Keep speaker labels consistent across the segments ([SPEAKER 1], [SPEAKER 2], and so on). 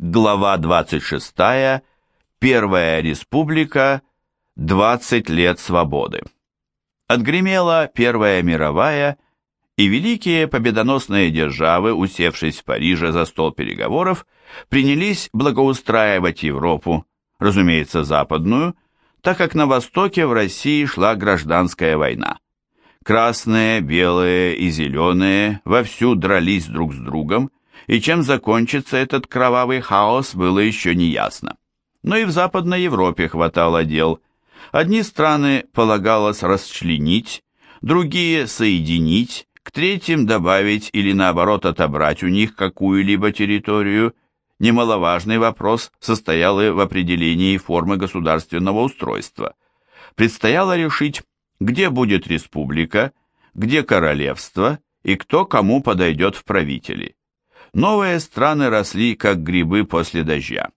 [SPEAKER 1] Глава 26. Первая республика. 20 лет свободы. Отгремела Первая мировая, и великие победоносные державы, усевшись в Париже за стол переговоров, принялись благоустраивать Европу, разумеется, западную, так как на востоке в России шла гражданская война. Красные, белые и зеленые вовсю дрались друг с другом, и чем закончится этот кровавый хаос, было еще не ясно. Но и в Западной Европе хватало дел. Одни страны полагалось расчленить, другие соединить, к третьим добавить или наоборот отобрать у них какую-либо территорию. Немаловажный вопрос состоял и в определении формы государственного устройства. Предстояло решить, где будет республика, где королевство и кто кому подойдет в правители. Новые страны росли, как грибы после дождя.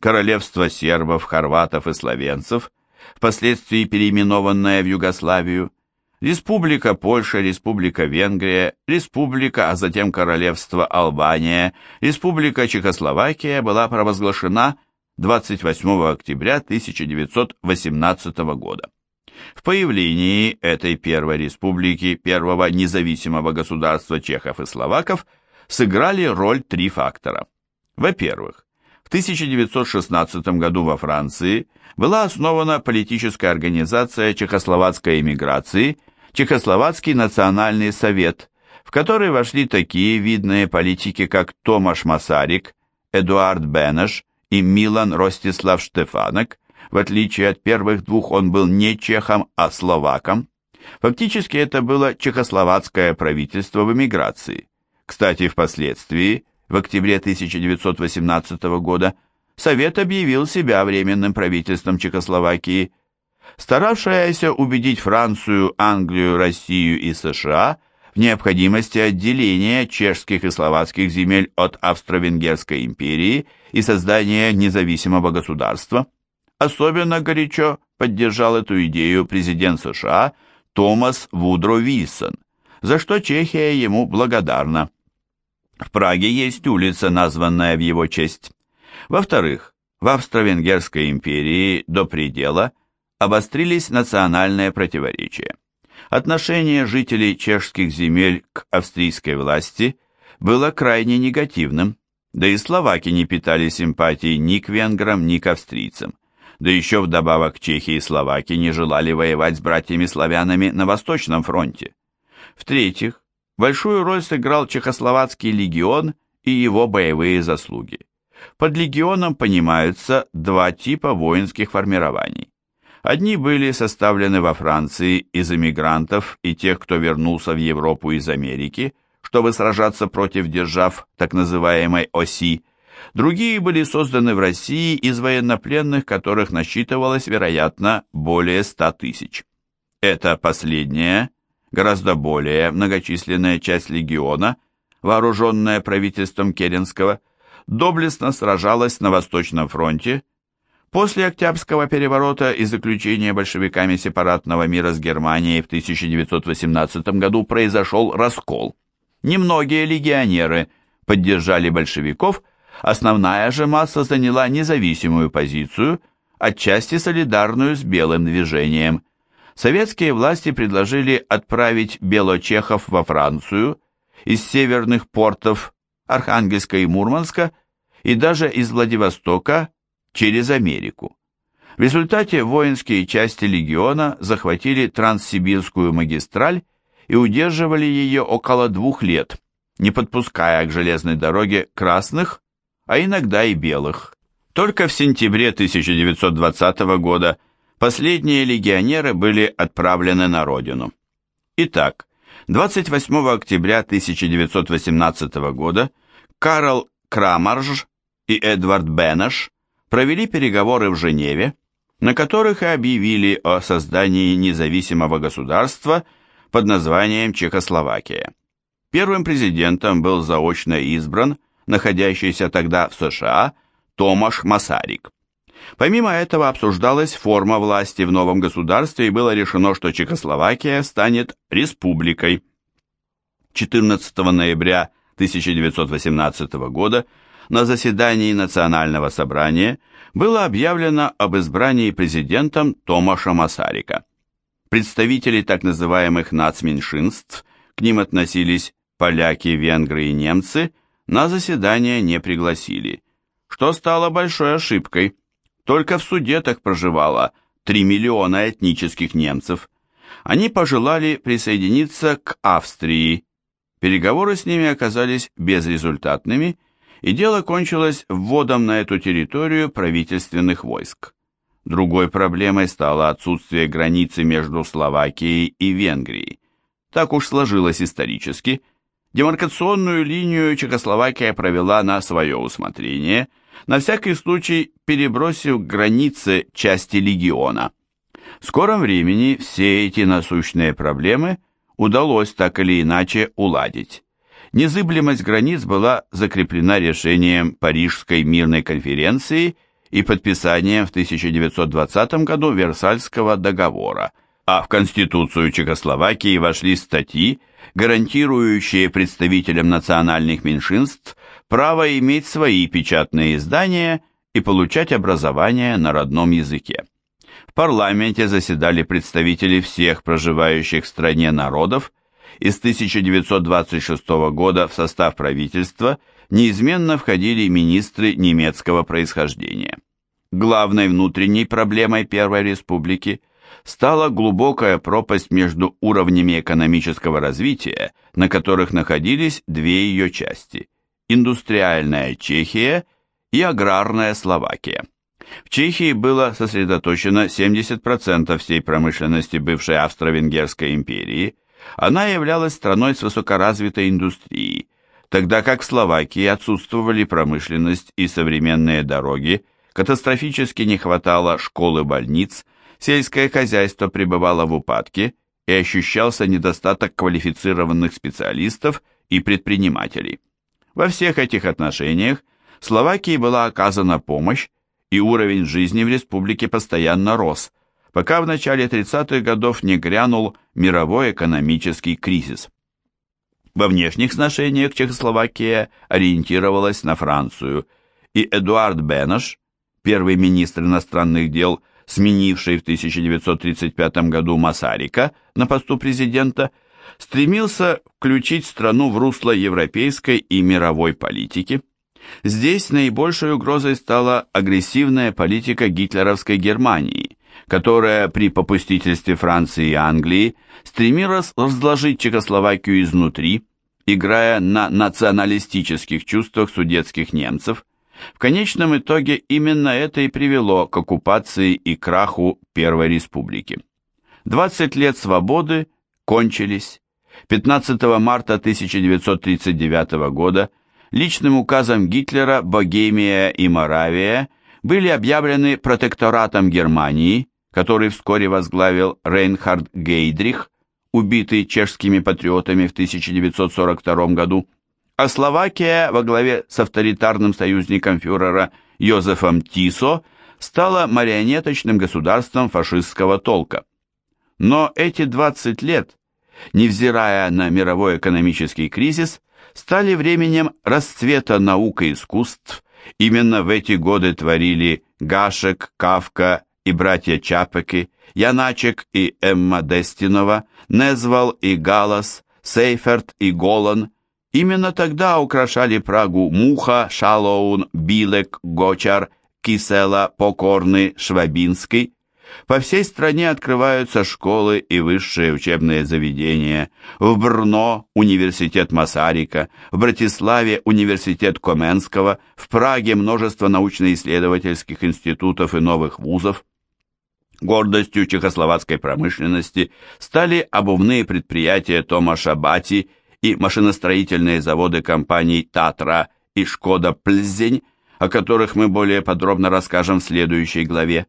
[SPEAKER 1] Королевство сербов, хорватов и словенцев, впоследствии переименованное в Югославию, Республика Польша, Республика Венгрия, Республика, а затем Королевство Албания, Республика Чехословакия была провозглашена 28 октября 1918 года. В появлении этой первой республики, первого независимого государства чехов и словаков, сыграли роль три фактора. Во-первых, в 1916 году во Франции была основана политическая организация чехословацкой эмиграции Чехословацкий национальный совет, в который вошли такие видные политики, как Томаш Масарик, Эдуард Бенеш и Милан Ростислав Штефанек, в отличие от первых двух он был не чехом, а словаком. Фактически это было чехословацкое правительство в эмиграции. Кстати, впоследствии, в октябре 1918 года, Совет объявил себя временным правительством Чехословакии. Старавшаяся убедить Францию, Англию, Россию и США в необходимости отделения чешских и словацких земель от Австро-Венгерской империи и создания независимого государства. Особенно горячо поддержал эту идею президент США Томас Вудро Вильсон, за что Чехия ему благодарна. В Праге есть улица, названная в его честь. Во-вторых, в Австро-Венгерской империи до предела обострились национальные противоречия. Отношение жителей чешских земель к австрийской власти было крайне негативным, да и словаки не питали симпатий ни к венграм, ни к австрийцам. Да еще вдобавок чехи и словаки не желали воевать с братьями-славянами на Восточном фронте. В-третьих, Большую роль сыграл Чехословацкий легион и его боевые заслуги. Под легионом понимаются два типа воинских формирований. Одни были составлены во Франции из эмигрантов и тех, кто вернулся в Европу из Америки, чтобы сражаться против держав так называемой оси. Другие были созданы в России из военнопленных, которых насчитывалось, вероятно, более ста тысяч. Это последнее гораздо более многочисленная часть легиона, вооруженная правительством Керенского, доблестно сражалась на Восточном фронте. После Октябрьского переворота и заключения большевиками сепаратного мира с Германией в 1918 году произошел раскол. Немногие легионеры поддержали большевиков, основная же масса заняла независимую позицию, отчасти солидарную с белым движением – советские власти предложили отправить белочехов во Францию из северных портов Архангельска и Мурманска и даже из Владивостока через Америку. В результате воинские части легиона захватили Транссибирскую магистраль и удерживали ее около двух лет, не подпуская к железной дороге красных, а иногда и белых. Только в сентябре 1920 года последние легионеры были отправлены на родину. Итак, 28 октября 1918 года Карл Крамарж и Эдвард Бенеш провели переговоры в Женеве, на которых и объявили о создании независимого государства под названием Чехословакия. Первым президентом был заочно избран находящийся тогда в США Томаш Масарик. Помимо этого обсуждалась форма власти в новом государстве и было решено, что Чехословакия станет республикой. 14 ноября 1918 года на заседании Национального собрания было объявлено об избрании президентом Томаша Масарика. Представители так называемых нацменьшинств, к ним относились поляки, венгры и немцы, на заседание не пригласили, что стало большой ошибкой. Только в Судетах проживало 3 миллиона этнических немцев. Они пожелали присоединиться к Австрии. Переговоры с ними оказались безрезультатными, и дело кончилось вводом на эту территорию правительственных войск. Другой проблемой стало отсутствие границы между Словакией и Венгрией. Так уж сложилось исторически. Демаркационную линию Чехословакия провела на свое усмотрение, на всякий случай перебросив к границе части легиона. В скором времени все эти насущные проблемы удалось так или иначе уладить. Незыблемость границ была закреплена решением Парижской мирной конференции и подписанием в 1920 году Версальского договора, а в Конституцию Чехословакии вошли статьи, гарантирующие представителям национальных меньшинств право иметь свои печатные издания и получать образование на родном языке. В парламенте заседали представители всех проживающих в стране народов, и с 1926 года в состав правительства неизменно входили министры немецкого происхождения. Главной внутренней проблемой Первой Республики стала глубокая пропасть между уровнями экономического развития, на которых находились две ее части – индустриальная Чехия и аграрная Словакия. В Чехии было сосредоточено 70% всей промышленности бывшей Австро-Венгерской империи – она являлась страной с высокоразвитой индустрией, тогда как в Словакии отсутствовали промышленность и современные дороги, катастрофически не хватало школ и больниц, сельское хозяйство пребывало в упадке и ощущался недостаток квалифицированных специалистов и предпринимателей. Во всех этих отношениях Словакии была оказана помощь, и уровень жизни в республике постоянно рос, пока в начале 30-х годов не грянул мировой экономический кризис. Во внешних сношениях Чехословакия ориентировалась на Францию, и Эдуард Бенош, первый министр иностранных дел, сменивший в 1935 году Масарика на посту президента, стремился включить страну в русло европейской и мировой политики. Здесь наибольшей угрозой стала агрессивная политика гитлеровской Германии, которая при попустительстве Франции и Англии стремилась разложить Чехословакию изнутри, играя на националистических чувствах судетских немцев. В конечном итоге именно это и привело к оккупации и краху Первой Республики. 20 лет свободы кончились. 15 марта 1939 года личным указом Гитлера Богемия и Моравия были объявлены протекторатом Германии, который вскоре возглавил Рейнхард Гейдрих, убитый чешскими патриотами в 1942 году, а Словакия во главе с авторитарным союзником фюрера Йозефом Тисо стала марионеточным государством фашистского толка. Но эти 20 лет, невзирая на мировой экономический кризис, стали временем расцвета наук и искусств. Именно в эти годы творили Гашек, Кавка и братья Чапеки, Яначек и Эмма Дестинова, Незвал и Галас, Сейферт и Голан. Именно тогда украшали Прагу Муха, Шалоун, Билек, Гочар, Кисела, Покорный, Швабинский. По всей стране открываются школы и высшие учебные заведения. В Брно – университет Масарика, в Братиславе – университет Коменского, в Праге множество научно-исследовательских институтов и новых вузов. Гордостью чехословацкой промышленности стали обувные предприятия Томаша Бати и машиностроительные заводы компаний «Татра» и «Шкода Плзень», о которых мы более подробно расскажем в следующей главе.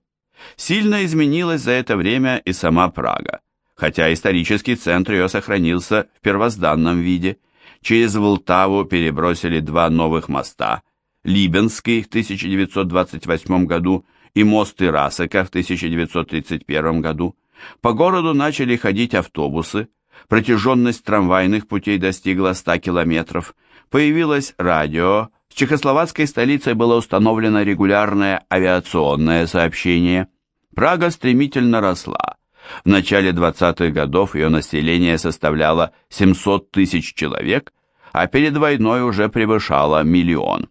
[SPEAKER 1] Сильно изменилась за это время и сама Прага, хотя исторический центр ее сохранился в первозданном виде. Через Волтаву перебросили два новых моста – Либенский в 1928 году и мост Ирасека в 1931 году, по городу начали ходить автобусы, протяженность трамвайных путей достигла 100 километров, появилось радио, чехословацкой столицей было установлено регулярное авиационное сообщение. Прага стремительно росла. В начале 20-х годов ее население составляло 700 тысяч человек, а перед войной уже превышало миллион.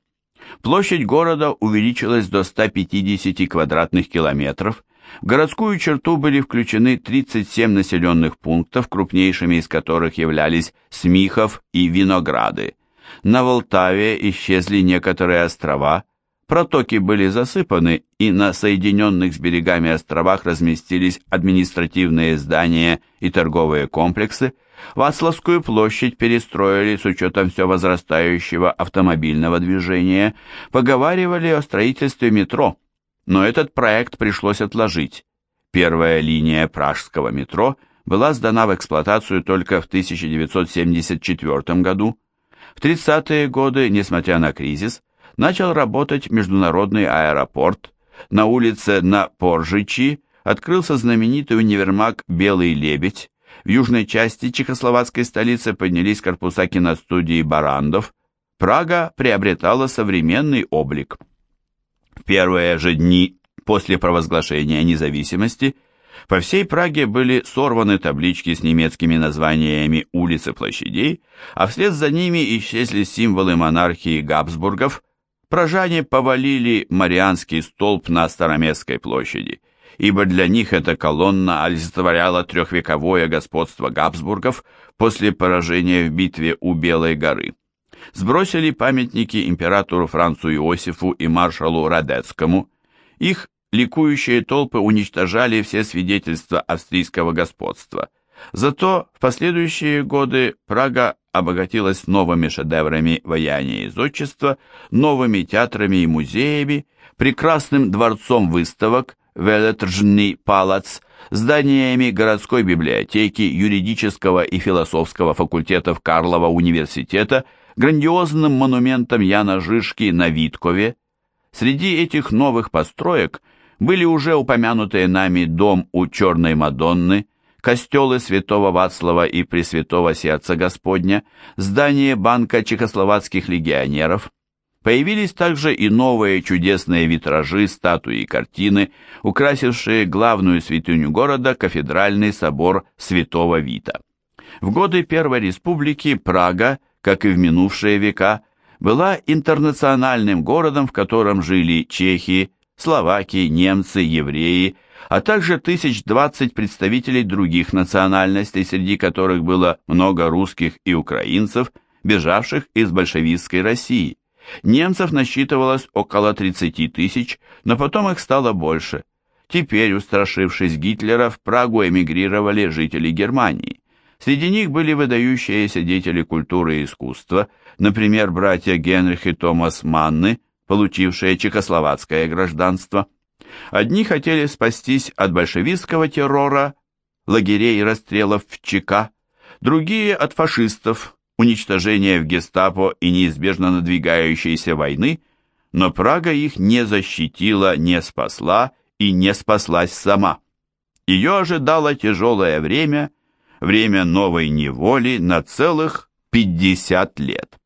[SPEAKER 1] Площадь города увеличилась до 150 квадратных километров, в городскую черту были включены 37 населенных пунктов, крупнейшими из которых являлись Смихов и Винограды. На Волтаве исчезли некоторые острова, протоки были засыпаны, и на соединенных с берегами островах разместились административные здания и торговые комплексы, Вацлавскую площадь перестроили с учетом все возрастающего автомобильного движения, поговаривали о строительстве метро, но этот проект пришлось отложить. Первая линия пражского метро была сдана в эксплуатацию только в 1974 году. В 30-е годы, несмотря на кризис, начал работать международный аэропорт. На улице на Поржичи открылся знаменитый универмаг «Белый лебедь», в южной части чехословацкой столицы поднялись корпуса киностудии «Барандов». Прага приобретала современный облик. В первые же дни после провозглашения независимости по всей Праге были сорваны таблички с немецкими названиями улиц и площадей, а вслед за ними исчезли символы монархии Габсбургов. Пражане повалили Марианский столб на Староместской площади – ибо для них эта колонна олицетворяла трехвековое господство Габсбургов после поражения в битве у Белой горы. Сбросили памятники императору Францу Иосифу и маршалу Радецкому. Их ликующие толпы уничтожали все свидетельства австрийского господства. Зато в последующие годы Прага обогатилась новыми шедеврами вояния и зодчества, новыми театрами и музеями, прекрасным дворцом выставок, Велетржный палац, зданиями городской библиотеки, юридического и философского факультетов Карлова университета, грандиозным монументом Яна Жишки на Виткове. Среди этих новых построек были уже упомянутые нами дом у Черной Мадонны, костелы святого Вацлава и Пресвятого Сердца Господня, здание банка чехословацких легионеров, Появились также и новые чудесные витражи, статуи и картины, украсившие главную святыню города кафедральный собор Святого Вита. В годы Первой Республики Прага, как и в минувшие века, была интернациональным городом, в котором жили чехи, словаки, немцы, евреи, а также тысяч двадцать представителей других национальностей, среди которых было много русских и украинцев, бежавших из большевистской России. Немцев насчитывалось около 30 тысяч, но потом их стало больше. Теперь, устрашившись Гитлера, в Прагу эмигрировали жители Германии. Среди них были выдающиеся деятели культуры и искусства, например, братья Генрих и Томас Манны, получившие чехословацкое гражданство. Одни хотели спастись от большевистского террора, лагерей и расстрелов в ЧК, другие от фашистов, уничтожения в гестапо и неизбежно надвигающейся войны, но Прага их не защитила, не спасла и не спаслась сама. Ее ожидало тяжелое время, время новой неволи на целых 50 лет.